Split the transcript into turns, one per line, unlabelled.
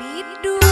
hidup